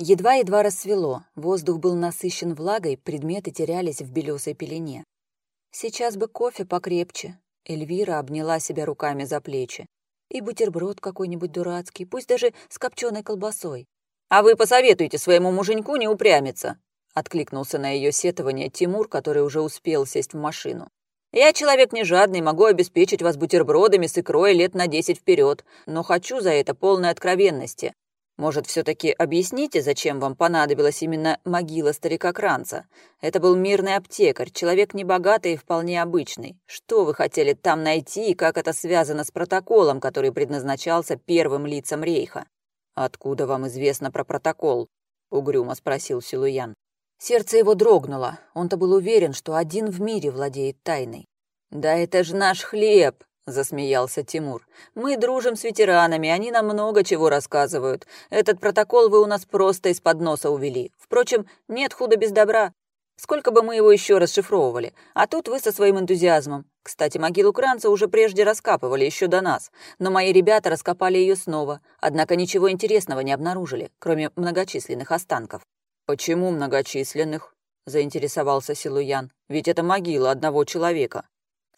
Едва-едва рассвело, воздух был насыщен влагой, предметы терялись в белесой пелене. Сейчас бы кофе покрепче. Эльвира обняла себя руками за плечи. И бутерброд какой-нибудь дурацкий, пусть даже с копченой колбасой. «А вы посоветуйте своему муженьку не упрямиться», — откликнулся на ее сетование Тимур, который уже успел сесть в машину. «Я человек не жадный, могу обеспечить вас бутербродами с икрой лет на десять вперед, но хочу за это полной откровенности. Может, все-таки объясните, зачем вам понадобилась именно могила старика Кранца? Это был мирный аптекарь, человек небогатый и вполне обычный. Что вы хотели там найти и как это связано с протоколом, который предназначался первым лицам рейха? Откуда вам известно про протокол? Угрюмо спросил Силуян. Сердце его дрогнуло. Он-то был уверен, что один в мире владеет тайной. «Да это же наш хлеб!» Засмеялся Тимур. Мы дружим с ветеранами, они нам много чего рассказывают. Этот протокол вы у нас просто из-под носа увели. Впрочем, нет худа без добра. Сколько бы мы его еще расшифровывали. А тут вы со своим энтузиазмом. Кстати, могилу Кранца уже прежде раскапывали, еще до нас. Но мои ребята раскопали ее снова. Однако ничего интересного не обнаружили, кроме многочисленных останков. «Почему многочисленных?» — заинтересовался Силуян. «Ведь это могила одного человека».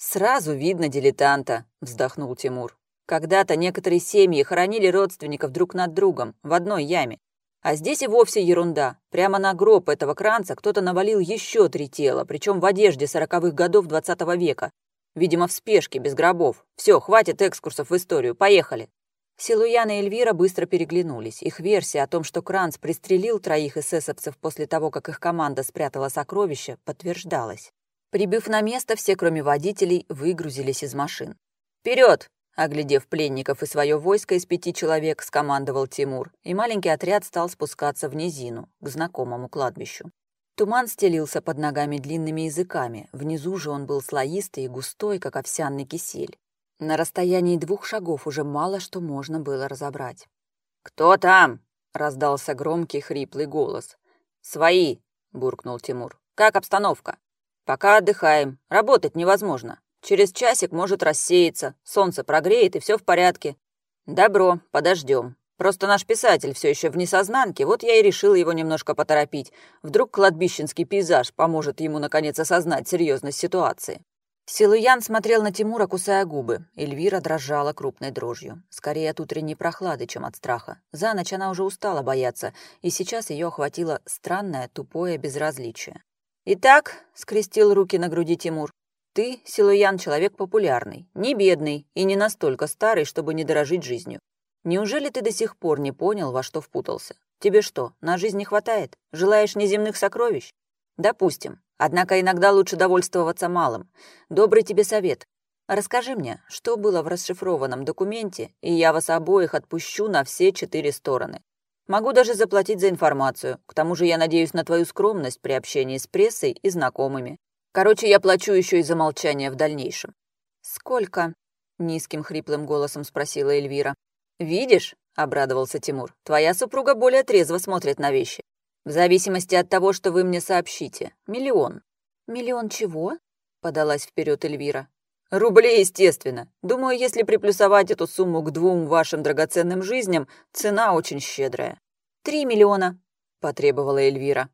«Сразу видно дилетанта», — вздохнул Тимур. «Когда-то некоторые семьи хоронили родственников друг над другом в одной яме. А здесь и вовсе ерунда. Прямо на гроб этого кранца кто-то навалил еще три тела, причем в одежде сороковых годов двадцатого века. Видимо, в спешке, без гробов. Все, хватит экскурсов в историю, поехали». Силуян и Эльвира быстро переглянулись. Их версия о том, что Кранц пристрелил троих эсэсовцев после того, как их команда спрятала сокровища, подтверждалась. Прибыв на место, все, кроме водителей, выгрузились из машин. «Вперед!» Оглядев пленников и свое войско из пяти человек, скомандовал Тимур, и маленький отряд стал спускаться в низину, к знакомому кладбищу. Туман стелился под ногами длинными языками, внизу же он был слоистый и густой, как овсяный кисель. На расстоянии двух шагов уже мало что можно было разобрать. «Кто там?» — раздался громкий хриплый голос. «Свои!» — буркнул Тимур. «Как обстановка?» Пока отдыхаем. Работать невозможно. Через часик может рассеяться, солнце прогреет, и все в порядке. Добро, подождем. Просто наш писатель все еще в несознанке, вот я и решил его немножко поторопить. Вдруг кладбищенский пейзаж поможет ему наконец осознать серьезность ситуации. Силуян смотрел на Тимура, кусая губы. Эльвира дрожала крупной дрожью. Скорее от утренней прохлады, чем от страха. За ночь она уже устала бояться, и сейчас ее охватило странное, тупое безразличие. «Итак», — скрестил руки на груди Тимур, «ты, Силуян, человек популярный, не бедный и не настолько старый, чтобы не дорожить жизнью. Неужели ты до сих пор не понял, во что впутался? Тебе что, на жизнь не хватает? Желаешь неземных сокровищ? Допустим. Однако иногда лучше довольствоваться малым. Добрый тебе совет. Расскажи мне, что было в расшифрованном документе, и я вас обоих отпущу на все четыре стороны. Могу даже заплатить за информацию. К тому же я надеюсь на твою скромность при общении с прессой и знакомыми. Короче, я плачу еще и за молчание в дальнейшем». «Сколько?» — низким хриплым голосом спросила Эльвира. «Видишь?» — обрадовался Тимур. «Твоя супруга более трезво смотрит на вещи. В зависимости от того, что вы мне сообщите. Миллион». «Миллион чего?» — подалась вперед Эльвира. Рублей, естественно. Думаю, если приплюсовать эту сумму к двум вашим драгоценным жизням, цена очень щедрая. Три миллиона, потребовала Эльвира.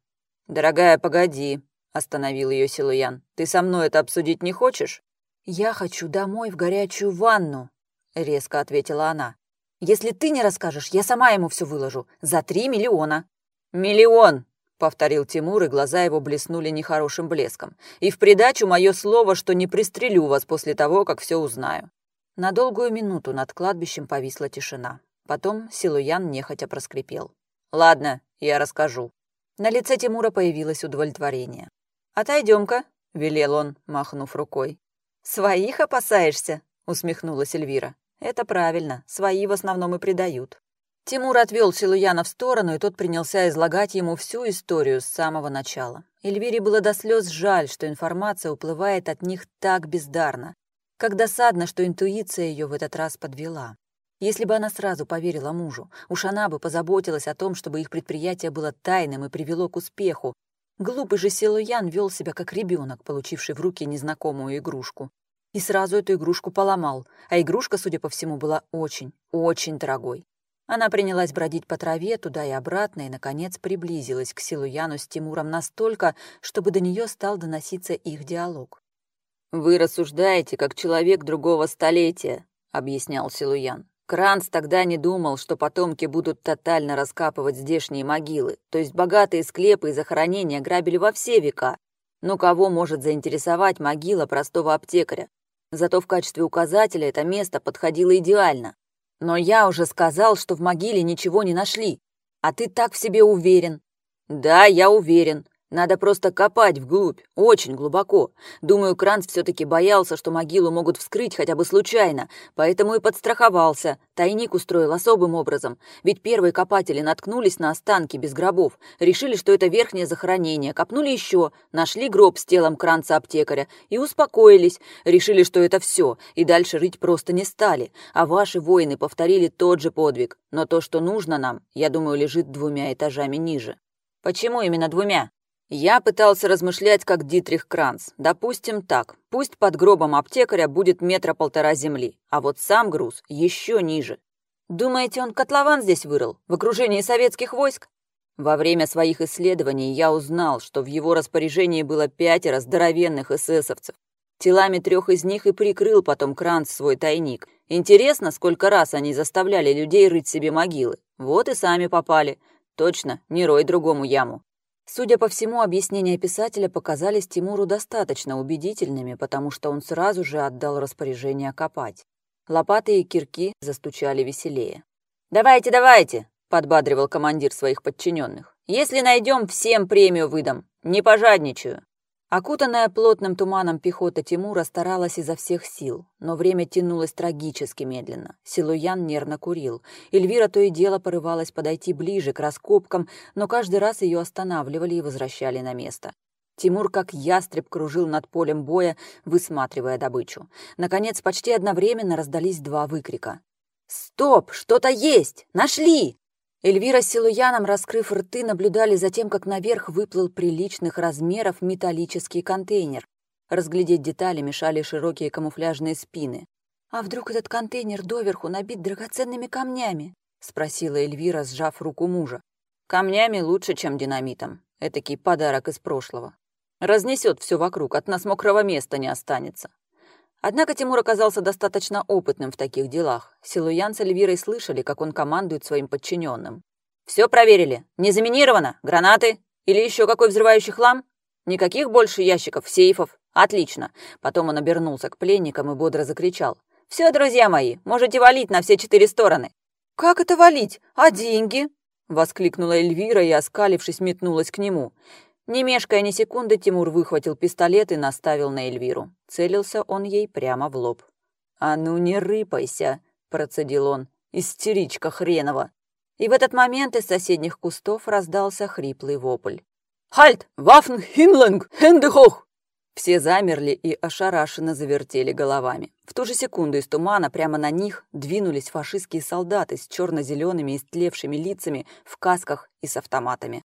Дорогая, погоди, остановил ее Силуян. Ты со мной это обсудить не хочешь? Я хочу домой в горячую ванну, резко ответила она. Если ты не расскажешь, я сама ему все выложу. За три миллиона. Миллион, — повторил Тимур, и глаза его блеснули нехорошим блеском. «И в придачу мое слово, что не пристрелю вас после того, как все узнаю». На долгую минуту над кладбищем повисла тишина. Потом Силуян нехотя проскрипел. «Ладно, я расскажу». На лице Тимура появилось удовлетворение. «Отойдем-ка», — велел он, махнув рукой. «Своих опасаешься?» — усмехнулась Эльвира. «Это правильно, свои в основном и предают». Тимур отвел Силуяна в сторону, и тот принялся излагать ему всю историю с самого начала. Эльвире было до слез жаль, что информация уплывает от них так бездарно. Как досадно, что интуиция ее в этот раз подвела. Если бы она сразу поверила мужу, уж она бы позаботилась о том, чтобы их предприятие было тайным и привело к успеху. Глупый же Силуян вел себя как ребенок, получивший в руки незнакомую игрушку. И сразу эту игрушку поломал, а игрушка, судя по всему, была очень, очень дорогой. Она принялась бродить по траве туда и обратно и, наконец, приблизилась к Силуяну с Тимуром настолько, чтобы до нее стал доноситься их диалог. «Вы рассуждаете, как человек другого столетия», — объяснял Силуян. Кранц тогда не думал, что потомки будут тотально раскапывать здешние могилы, то есть богатые склепы и захоронения грабили во все века. Но кого может заинтересовать могила простого аптекаря? Зато в качестве указателя это место подходило идеально. Но я уже сказал, что в могиле ничего не нашли. А ты так в себе уверен. Да, я уверен. Надо просто копать вглубь, очень глубоко. Думаю, Кранц все-таки боялся, что могилу могут вскрыть хотя бы случайно, поэтому и подстраховался. Тайник устроил особым образом. Ведь первые копатели наткнулись на останки без гробов, решили, что это верхнее захоронение, копнули еще, нашли гроб с телом Кранца-аптекаря и успокоились, решили, что это все, и дальше рыть просто не стали. А ваши воины повторили тот же подвиг. Но то, что нужно нам, я думаю, лежит двумя этажами ниже. Почему именно двумя? Я пытался размышлять, как Дитрих Кранц. Допустим, так. Пусть под гробом аптекаря будет метра полтора земли, а вот сам груз еще ниже. Думаете, он котлован здесь вырыл, в окружении советских войск? Во время своих исследований я узнал, что в его распоряжении было пятеро здоровенных эсэсовцев. Телами трех из них и прикрыл потом Кранц свой тайник. Интересно, сколько раз они заставляли людей рыть себе могилы. Вот и сами попали. Точно, не рой другому яму. Судя по всему, объяснения писателя показались Тимуру достаточно убедительными, потому что он сразу же отдал распоряжение копать. Лопаты и кирки застучали веселее. «Давайте, давайте!» — подбадривал командир своих подчиненных. «Если найдем, всем премию выдам. Не пожадничаю». Окутанная плотным туманом пехота Тимура старалась изо всех сил, но время тянулось трагически медленно. Силуян нервно курил. Эльвира то и дело порывалась подойти ближе к раскопкам, но каждый раз ее останавливали и возвращали на место. Тимур как ястреб кружил над полем боя, высматривая добычу. Наконец, почти одновременно раздались два выкрика. «Стоп! Что-то есть! Нашли!» Эльвира с Силуяном, раскрыв рты, наблюдали за тем, как наверх выплыл приличных размеров металлический контейнер. Разглядеть детали мешали широкие камуфляжные спины. «А вдруг этот контейнер доверху набит драгоценными камнями?» — спросила Эльвира, сжав руку мужа. «Камнями лучше, чем динамитом. Этакий подарок из прошлого. Разнесет все вокруг, от нас мокрого места не останется. Однако Тимур оказался достаточно опытным в таких делах. Силуян с Эльвирой слышали, как он командует своим подчиненным. «Все проверили. Не заминировано? Гранаты? Или еще какой взрывающий хлам? Никаких больше ящиков, сейфов? Отлично!» Потом он обернулся к пленникам и бодро закричал. «Все, друзья мои, можете валить на все четыре стороны!» «Как это валить? А деньги?» — воскликнула Эльвира и, оскалившись, метнулась к нему. Не мешкая ни секунды, Тимур выхватил пистолет и наставил на Эльвиру. Целился он ей прямо в лоб. «А ну не рыпайся!» — процедил он. «Истеричка хренова!» И в этот момент из соседних кустов раздался хриплый вопль. «Хальт! Вафн Хинланг! Хендехох!» Все замерли и ошарашенно завертели головами. В ту же секунду из тумана прямо на них двинулись фашистские солдаты с черно-зелеными истлевшими лицами в касках и с автоматами.